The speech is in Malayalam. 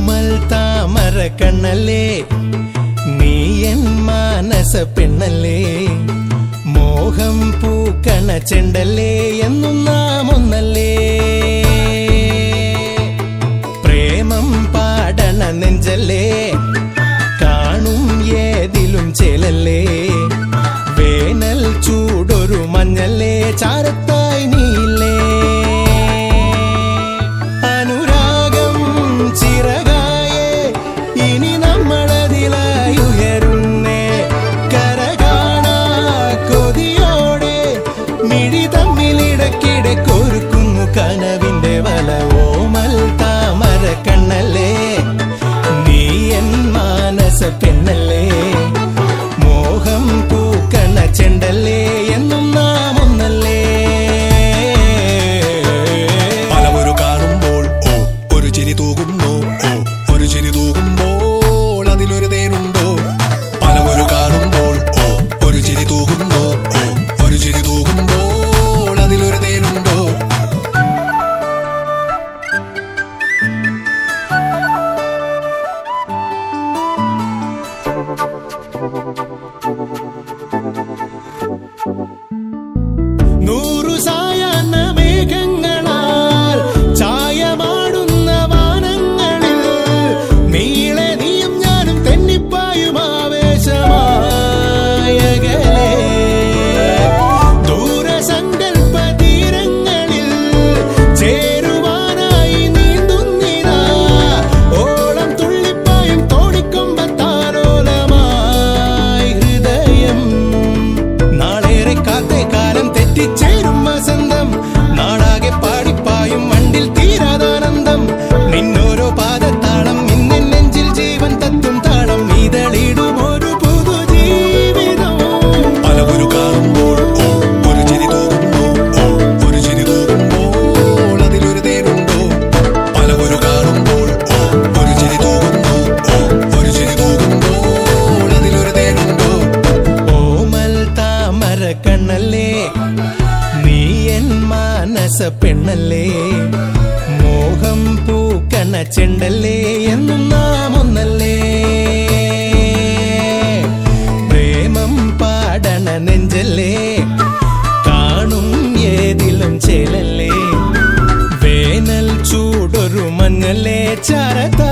ഓമൽ താമര കണ്ണല്ലേ നീ എൻ മാനസ പെണ്ണല്ലേ മോഹം പൂക്കണ ചെണ്ടല്ലേ എന്നും നാം ഒന്നല്ലേ. പ്രേമം പാടണ നെഞ്ചല്ലേ കാണും ഏതിലും ചേലല്ലേ വേനൽ ചൂടൊരു മഞ്ഞല്ലേ ചാരത്തായി കനവിന്റെ വല ഓമൽ താമര കണ്ണല്ലേ? നീ എൻ മാനസ പെണ്ണല്ലേ? മോഹം പൂക്കണ ചെണ്ടല്ലേ എന്നും പെണ്ണല്ലേ? മോഹം പൂക്കണ ചെണ്ടല്ലേ എന്നും നാം ഒന്നല്ലേ? പ്രേമം പാടണ നെഞ്ചല്ലേ? കാണും ഏതിലും ചേലല്ലേ? വേനൽ ചൂടൊരു മഞ്ഞല്ലേ? ചാരത്ത